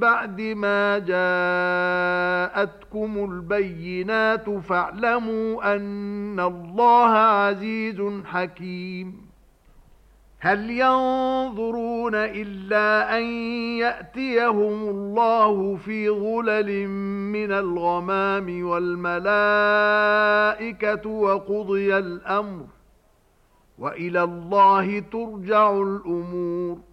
بعد ما جاءتكم البينات فاعلموا أن الله عزيز حكيم. هل ينظرون إلا أن يأتيهم الله في غلل من الغمام والملائكة وقضي الأمر وإلى الله ترجع الأمور.